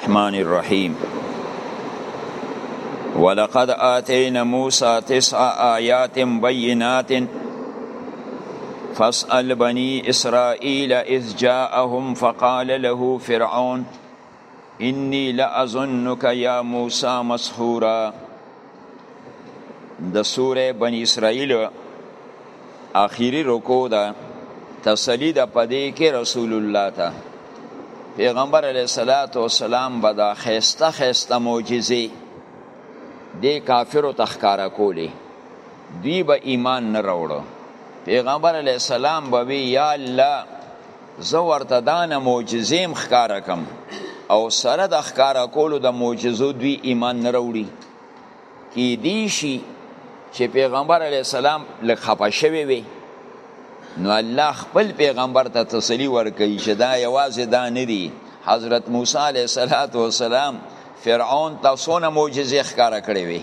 الرحمن الرحیم ولقد آتینا موسی تسع آیات بینات فاسأل بني إسرائيل إذ جاءهم فقال له فرعون إني لأظنك يا موسى مسحورا د سوره بنی اسرائیل اخیری رکو ده تسلی ده پدې کې رسول الله ته پیغمبر علیه الصلاۃ والسلام به دا خيسته خيسته معجزې د کافرو تخکارا کولې دوی به ایمان نه راوړو پیغمبر علیه السلام به وی یا الله زه ورته دا نه معجزې هم ښکاره کم او سره د ښکاره کولو د معجزو دوی ایمان نه راوړي کیدی شي چې پیغمبر علی السلام لږ خفه شوی وي نو الله خپل پیغمبر ته تسلی ورکړي چې دا یوازې دا نه دی حضرت موسی علیه السلام فرعون ته څونه معجزې ښکاره کړې وي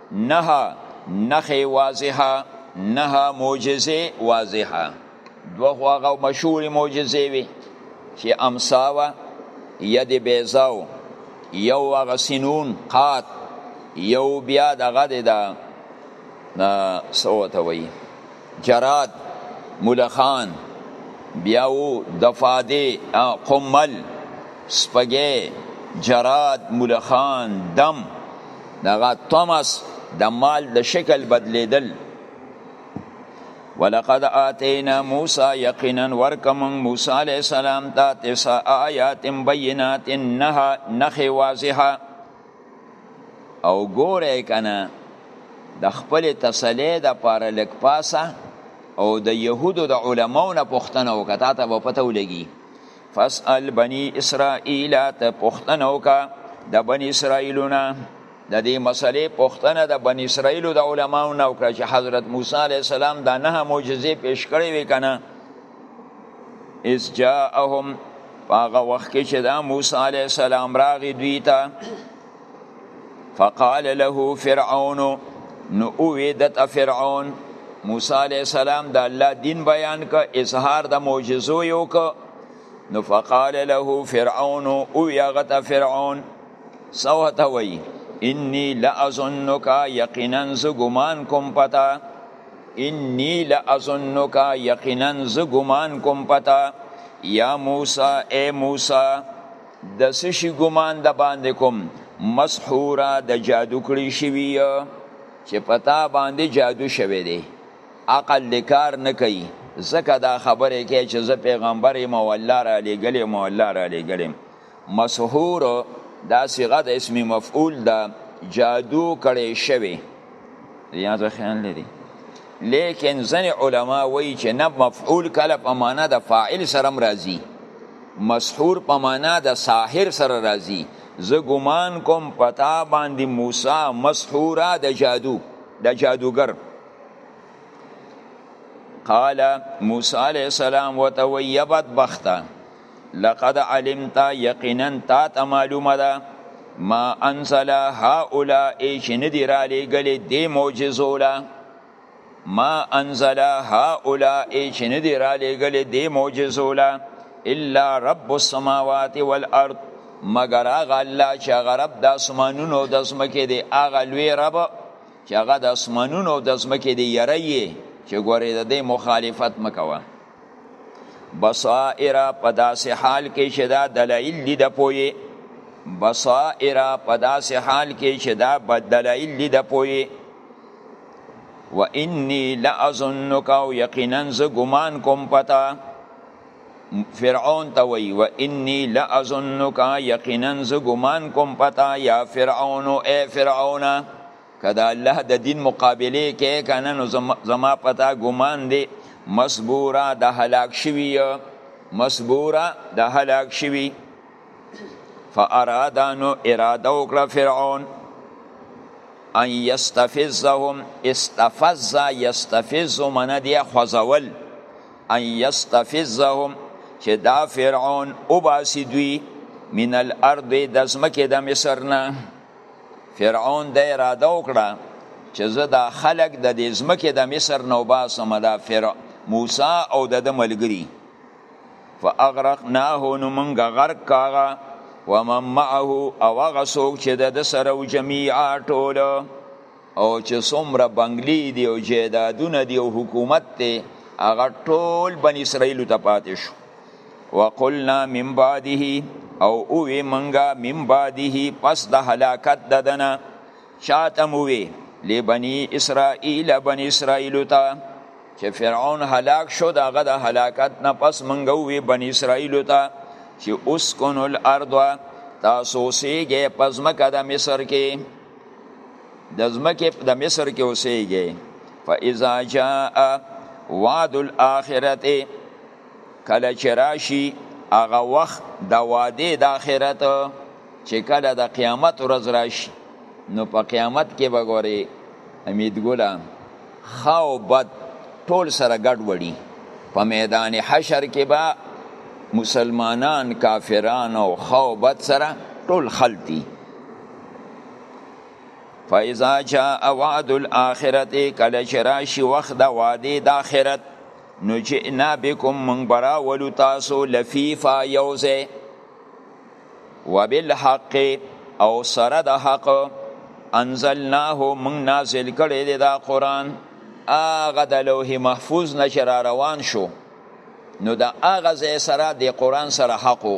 نه نخې واضحه نه معجزه واضحه دوه خو هغه مشهورې معجزې وي چې امسا وه ید بیضا و یو هغه سینون قات یو بیا دغه د څه ورته وایي جراد ملخان بیا و دفاده قمل سپګې جراد ملخان دم دغه تمس د مال د شکل بدلیدل ولقد آتینا موسی یقینا ورکم موسی علیہ السلام ته تسع آیات بینات نه نخ واضحه او ګوره کنه د خپل تسلی د پاره لک پاسه او د يهودو د علماو نه پوښتنه وکړه تا ته به پته ولګي فاسأل بني اسرائیل ته پوښتنه وکړه د بني اسرائیلونه د دې مسلې پوښتنه د بني اسرائیلو د علماو نه وکړه چې حضرت موسی علی السلام دا نه معجزې پیش کړې وې کنه اس جاءهم هغه وخت کې چې دا موسی علی السلام راغی دوی ته فقال له فرعون نو اویدت فرعون موسی علی السلام د الله دین بیان ک اظهار د معجزو یو ک نو فقال له فرعون او یغت فرعون سوته وی انی لاظنک یقینا ز ګمان کوم پتا انی لاظنک یقینا ز ګمان کوم پتا یا موسی اے موسی د سشي ګمان د باندې کوم مسحورا د جادو کړی شوی چې پتا باندې جادو شوی دی عقل د کار نه کوي زکه دا خبره کوي چې زه پیغمبر یم او الله را لېږلی یم او الله را لېږلی یم مسحور دا صيغه د اسم مفعول ده جادو کړي شوی یا ځه خیال لري لیکن ځنې علما وایي چې نه مفعول کله په معنا د فاعل سره راځي مسحور په معنا د ساحر سره راځي زه ګمان کوم پتا باندې موسی مسحورا د جادو د جادوګر قال موسی علیہ السلام وتویبت بخته لقد علمت یقینا تا ته معلومه ده ما انزل هؤلاء چې ندی را لېږلې دې معجزو له ما انزل هؤلاء چې ندی را لېږلې دې معجزو له الا رب السماوات والارض مگر هغه الله چې هغه رب د اسمانونو د ځمکې دی هغه لوی رب چې هغه د اسمانونو د ځمکې دی یری چې ګورې د دې مخالفت مکوه بصائر په داسې حال کې چې دا دلایل دي د پوهې بصائر په داسې حال کې چې دا دلایل دي د پوهې و انی لازنک او یقینا ز ګمان کوم پتا فرعون ته وی و انی لازنک یقینا ز ګمان کوم پتا یا فرعون او ای فرعون که د الله د دین مقابله کې کنه نو زما پتا ګمان دی مسبورا د هلاک شوی مسبورا د هلاک شوی فارادانو اراده وکړه فرعون ان یستفزهم استفز یستفز من دی خوزول ان یستفزهم چې دا فرعون او باسی دوی من الارض د زمکه د مصر نه فرعون د اراده وکړه چې زه دا خلک د دې ځمکې د مصر نه وباسم دا فر موسی او د ده ملګري فاغرقناه نو موږ غرق کاغه ومن معه او هغه څوک چې د ده سره و جمیعا ټوله او چې څومره بنگلې دي او جیدادونه دي او حکومت دی هغه ټول بن اسرائیل ته پاتې شو وقلنا من بعده او اوې منګه من بعده پس د هلاکت ددنه چاته مو وی لبنی اسرائیل بن اسرائیل ته چې فرعون هلاک شو دغه د هلاکت نه پس منګه وی بن اسرائیل ته چې اسکن الارض تاسو سیګه پزمکه د مصر کې د ځمکې د مصر کې اوسېږي فاذا جاء وعد الاخرته کله چې راشي هغه وخت د وعده د آخرت چې کله د قیامت ورځ راشي نو په قیامت کې به ګوري امید ګله خاو بد ټول سره ګډ وړي په میدان حشر کې به مسلمانان کافران او خاو بد سره ټول خلطي فاذا جاء وعد الاخرته کله چې راشي وخت د وعده د اخرت نو جئنا بكم من برا ولو تاسو لفيفا يوزه وبالحق او سره د حق انزلناه من نازل کړي د قران اغه د لوح محفوظ نشر روان شو نو د اغه زې سره د قران سره حقو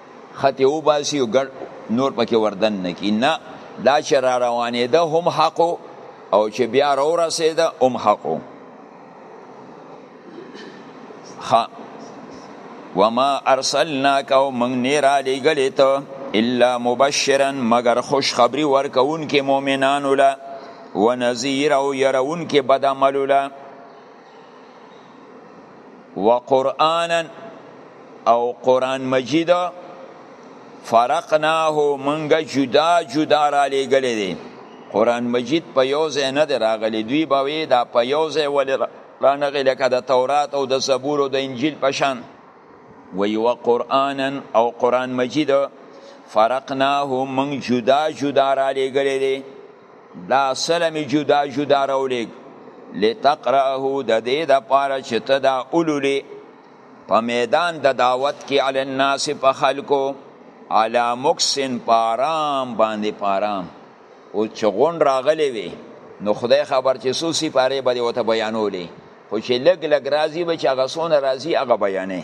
خطې وباسي او ګډ نور پکې وردن نه کی نه دا چې را روانېده هم حق او چې بیا را ورسېده هم حق خ وما ارسلناک او موږ نه را لېږلې ته الا مبشرا مگر خوش خبری ورکون کې مؤمنانو له ونذیر او يرون کې بد عملو له وقرآنا او قرآن مجید فرقناه منګه جدا جدا را لېګلې دي قرآن مجید په یو ځای نه دی راغلی دوی به وی دا په یو ځای ولې رانغی لکه د تورات او د زبور او د انجیل په شان وی و قرآنا او قرآن مجید فرقناه من جدا جدا را لېګلې دي دا سلم جدا جدا راولېږ لتقرأه د دې د پاره چې ته دا اولولې په میدان د دعوت کې علی الناس په خلکو علی مکسن پارام باندې پارام او چې غون راغلی وي نو خدای خبر چې سو سی پاره به وته بیانولې خو چې لګ لګ راضی به چې هغه سونه راضی هغه بیانې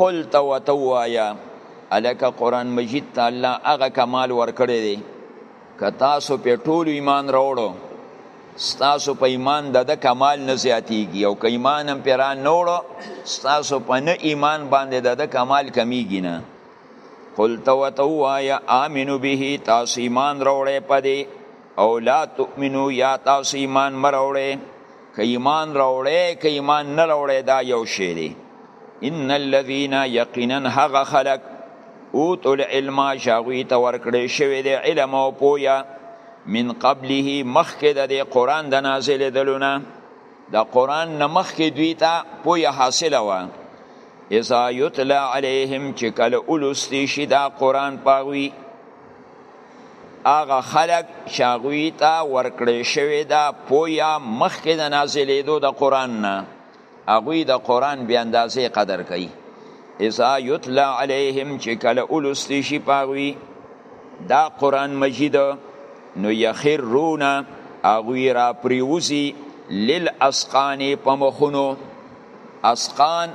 قل ته وته وایا الکه قران مجید ته الله هغه کمال ورکړی دی که تاسو په ټولو ایمان راوړو ستاسو په ایمان د د کمال نه زیاتیږي او که ایمان هم پرا نوړو ستاسو په نه ایمان باندې د د کمال کمیږي نه قل تو تو یا امنو به تاسو ایمان راوړې پدې او لا تؤمنو یا تاسو ایمان مروړې که ایمان راوړی که ایمان نه راوړی دا یو شی دی ان الذين یقینا هغه خلق اوتو العلم شاغوی ته ورکړی شوی دی علم او پویا من قبله مخکې د دې قران د نازل دلونه د قران نه مخکې دوی ته پویا حاصله و اذا یتلا علیهم چې کله اولستی شي دا قران پاوی هغه خلق چې هغوی ته ورکړې شوې ده پویا مخکې د نازلېدو د قرآن نه هغوی د قرآن بې اندازې قدر کوي اذا یتلا علیهم چې کله ولوستې شي په هغوی دا قرآن مجید نو یخرون هغوی را پریوزي للاسقان په مخونو اسقان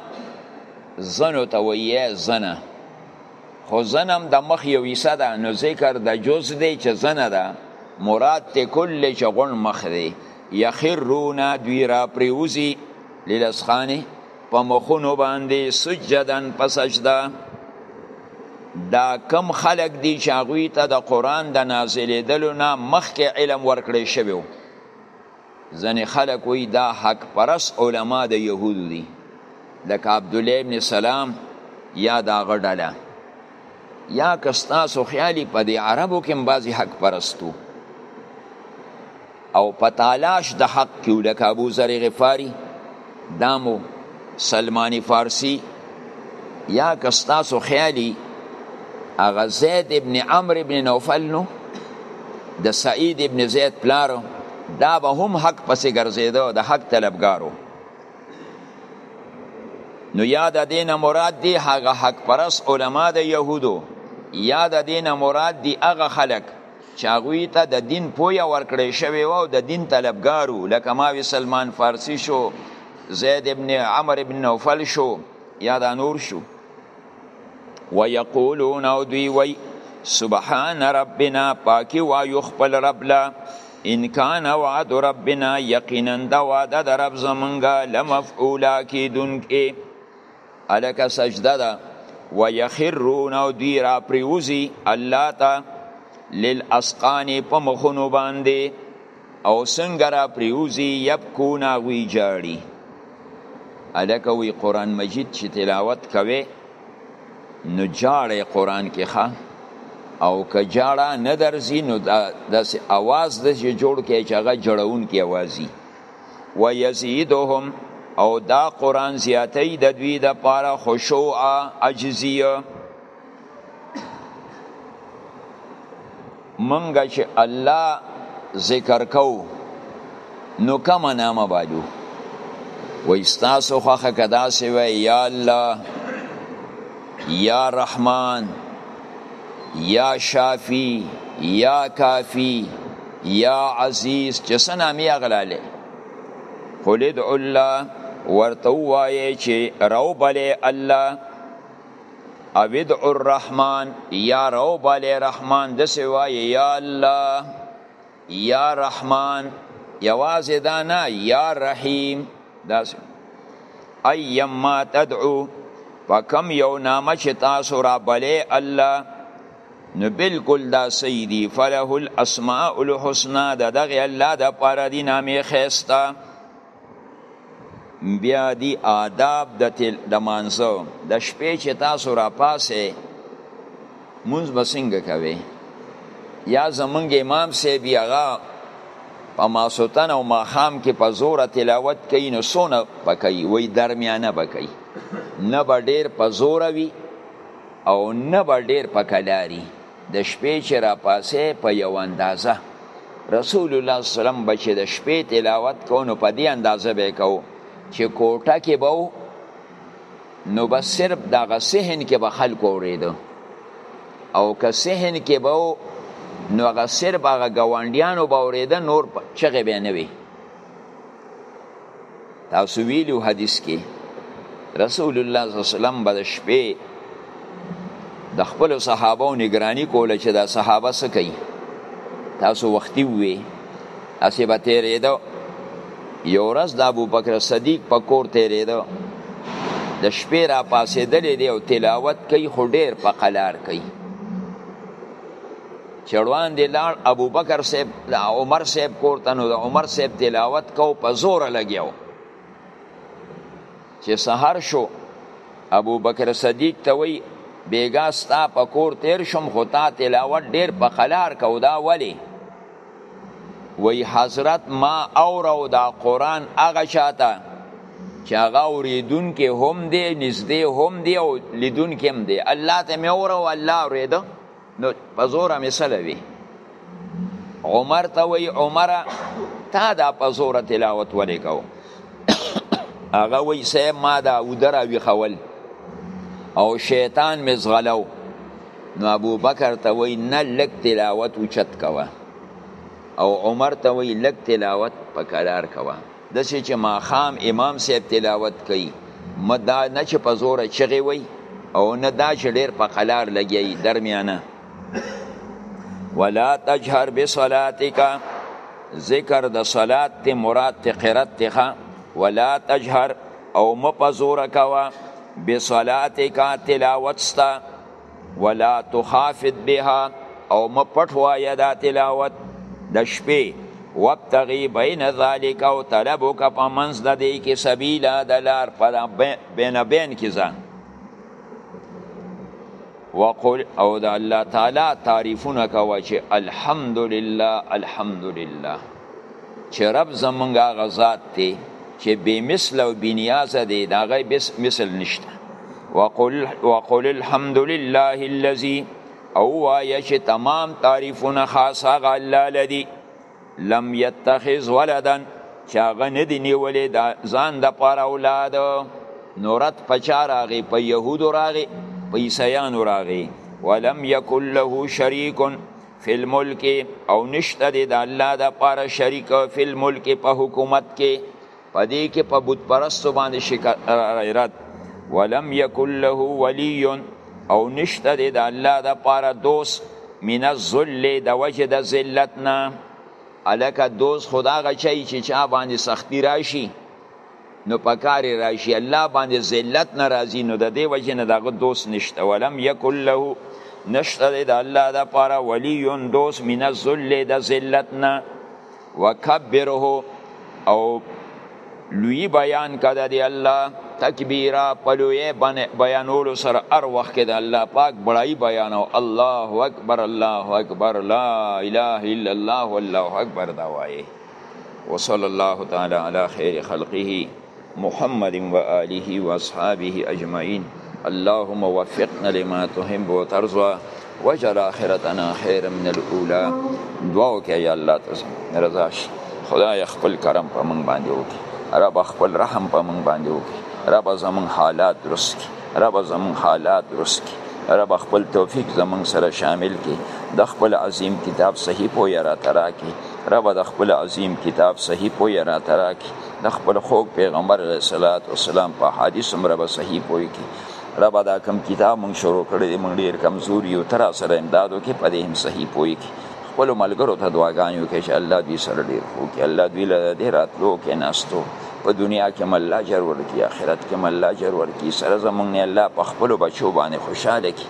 زنو ته ویې زنه خو زنم د مخ یو حصہ ده نو ذکر د جز دی چې زنه ده مراد ته کل چې غون مخ دی یخرون دوی را پریوزی للسخانه په مخونو باندې سجدن په سجده دا کم خلق دی چې هغوی ته د قرآن د نازلېدلو نه مخکې علم ورکړی شوی ځنې خلک وایي دا حق پرس علما د یهودو دي لکه عبدالله ابن سلام یا د هغه ډله یا که ستاسو خیالي په دې عربو کې هم بعضې حق پرستو او په تالاش د حق کې لکه ابو ذر غفاري دامو سلمانی فارسی یا که ستاسو خیالی هغه زید ابن عمر ابن نوفل نو د سعید ابن زید پلارو دا به هم حق پسې ګرځېده د حق طلبګارو نو یا د دینه مراد دی هغه حق پرس علما د یهودو یا د دینه مراد دی هغه خلک چې هغوی ته د دین پوهه ورکړی شوې وه او د دین طلبګار وو لکه ما وی سلمان فارسي شو زید ابن عمر ابن نوفل شو یا دا نور شو ویقولون او دوی وی سبحان ربنا پاکی وایو خپل رب لا ان کان وعد ربنا یقینا دا وعده د رب زمونږه لمفعولا کیدونکې الکه سجده ده و یخرون او دوی را پریوزی الله تا للاسقان په مخونو باندې او څنګه را پریوزی یبکون غوی جاړي الکه وی قران مجید چې تلاوت کوي نو جاړي قران کې ښه او که جاړه نه درځي نو داسې اواز د جوړ کې چې هغه جړون کې اوازي ويزيدهم او دا قران زیاتی د دوی د پاره خشوع عجزیه منګه چې الله ذکر کو نو کما نامه باجو و استاسو خوخه کدا سی وی یا الله یا رحمان یا شافی یا کافی یا عزیز چې سنامی اغلاله قل ادعو الله ورته وایي چې راو بلې الله او ادعو الرحمن یا راو بلې رحمان د سوایي یا الله یا رحمان یوازې دا نه یا رحیم داسې ایما تدعو په کم یو نامه چې تاسو را بلې الله نو بالکل دا سیدی فله الاسماء الحسنا د دغه الله د پاره دی نامې خسته بیا دی آداب د تل د مانزه د شپې چې تاسو را پاسه مونږ بسنګ کوي یا زمونږ امام سی بیا غا په ماسوتن او ماخام کې په زور تلاوت کوي نو سونه پکې وای درمیانه بکې نه به ډیر په زور وي او نه به ډیر په کلاري د شپې چې را پاسې په یو اندازه رسول الله صلی الله علیه وسلم به چې د شپې تلاوت کو نو په دې اندازه به کو چې کوټه کې به نو بس صرف دغه سهن کې به خلکو اورېده او که سهن کې به نو هغه صرف هغه ګاونډیانو به اورېده نور چغې به نه وي تاسو ویلو حدیث کې رسول الله صلی الله علیه وسلم به د شپې د خپل صحابه نگرانی کوله چې دا صحابه څه کوي تاسو وختي وې اسی به تیرېده یو ورځ د ابو بکر صدیق په کور تیرېده د شپې را پاسېدلې دی او تلاوت کوي خو ډېر په قلار کوي چې وړاندې لاړ ابوبکر صاحب د عمر صاحب کور ته نو د عمر صاحب تلاوت کو په زوره لګیاو چې سحر شو ابوبکر صدیق ته وی بیګا ستا په کور تیر شم خو تا تلاوت ډیر په قلار کو دا ولی وی حضرت ما اورو دا قرآن هغه شاته چې هغه اوریدونکي هم دی نږدې هم دی او لیدونکي هم دی الله ته مې اورو الله اورېده نو په زوره مې څه لوي عمر ته وایي عمره تا دا په زوره تلاوت ولې کوو هغه وایي صاحب ما دا اوده راویښول او شیطان مې ځغلو نو ابو بکر ته وایي نه لږ تلاوت اوچت کوه او عمر ته وایي لږ تلاوت په کرار کوه داسې چې ماښام امام صاحب تلاوت کوي مه دا نه چې په زوره چغې وي او نه دا چې ډېر په قلار لګیایي درمیانه ولا تجهر بصلاتک ذکر د صلات ته مراد ته قرات ته ولا تجهر او مپزور کوا بصلاتک تلاوت ستا ولا تخافت بها او مپټ وایا دا تلاوت د شپې وابتغي بین ذالک او طلبک په منځ د دې کې سبیلا د لار په بین بین کې ځان وقل او د الله تعالی تعریفونه کوي چې الحمدلله الحمدلله چې رب زمونږ هغه ذات دی چې بې مثل او بې نیازه دی د هغه مثل نشته وقل, وقل الحمد لله الذي او وایه چې تمام تعریفونه خاص هغه الله لدی لم یتخذ ولدا چې هغه نه دی نیولې د ځان د پاره اولاد نورت په چا راغی په یهودو راغی په عیسیانو راغی ولم یکن له شریکن فی الملک او نشته دی د الله د پاره شریک فی الملک په حکومت کې پدې کې په بت پرستو باندې شکر رد ولم یکن له ولی او نشته دی د الله د پاره دوست من الذل د وجه د ذلت نه الکه دوست خدا غچي چې چا باندې سختی راشي نو پکار راشي الله باندې ذلت ناراضي نو د دې وجه نه دغه دوست نشته ولم یکل له نشته د الله د پاره ولی دوست من الذل د ذلت نه وکبره او لوی بیان کده دی الله تکبیرا پلوی بیانولو سره ار وخت کې د الله پاک بړای بیان او الله اکبر الله اکبر لا اله الا الله والله اکبر دا وایي وصلی الله تعالی علی خیر خلقه محمد و آله و اصحابه اجمعین اللهم وفقنا لما تحب وترضى وجل آخرتنا خیر من الاولى دعا وکړه یا الله تعالی رضا شي خدای خپل کرم په من باندې وکړي رب خپل رحم په من باندې وکړي رب زمون حالات درست کړي رب زمون حالات درست کړي رب خپل توفیق زمون سره شامل کړي د خپل عظیم کتاب صحیح پوهه را تراکي رب د خپل عظیم کتاب صحیح پوی را تراکی د خپل خوږ پیغمبر علیه الصلاۃ والسلام په حدیث هم رب صحیح پوی کی رب دا کم کتاب مونږ شروع کړی دی مونږ ډیر کمزوري یو تر سره امدادو کې په دې هم صحیح پوی کی خپل ملګرو ته دعاګانې وکړي چې الله دوی سره ډیر خو کې الله دوی له دې راتلو کې ناستو په دنیا کې مل الله جر ورکی آخرت کې مل الله جر ورکی سره زمونږ نه الله په خپل بچو باندې خوشاله کی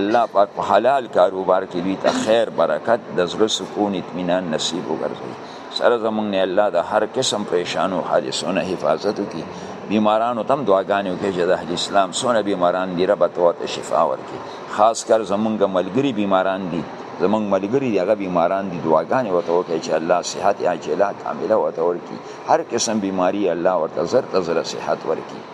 الله پاک په حلال کاروبار کې دوی ته خیر برکت د زړه سکون اطمینان نصیب وګرځوي سره زمونږ نه الله د هر قسم پریشانو حادثو نه حفاظت وکړي بیمارانو تم دعاګانې وکړي چې د اهل اسلام څونه بیماران دي رب ته شفا ورکړي خاص کر زمونږ ملګري بیماران دي زمونږ ملګري دي هغه بیماران دي دعاګانې ورته وکړي چې الله صحت عاجله کامله ورته ورکړي هر قسم بیماری الله ورته زر ته زر صحت ورکړي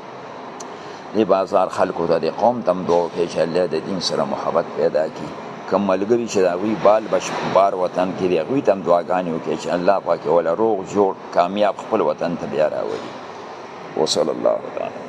دی بازار خلکو ته د قوم تم دوه کې چې الله د دین سره محبت پیدا کړي کوم ملګری چې دا وی بال بش بار وطن کې دی غوی تم دعاګانې وکړي چې الله پاک ولا روغ جوړ کامیاب خپل وطن ته بیا راوړي وصلی الله تعالی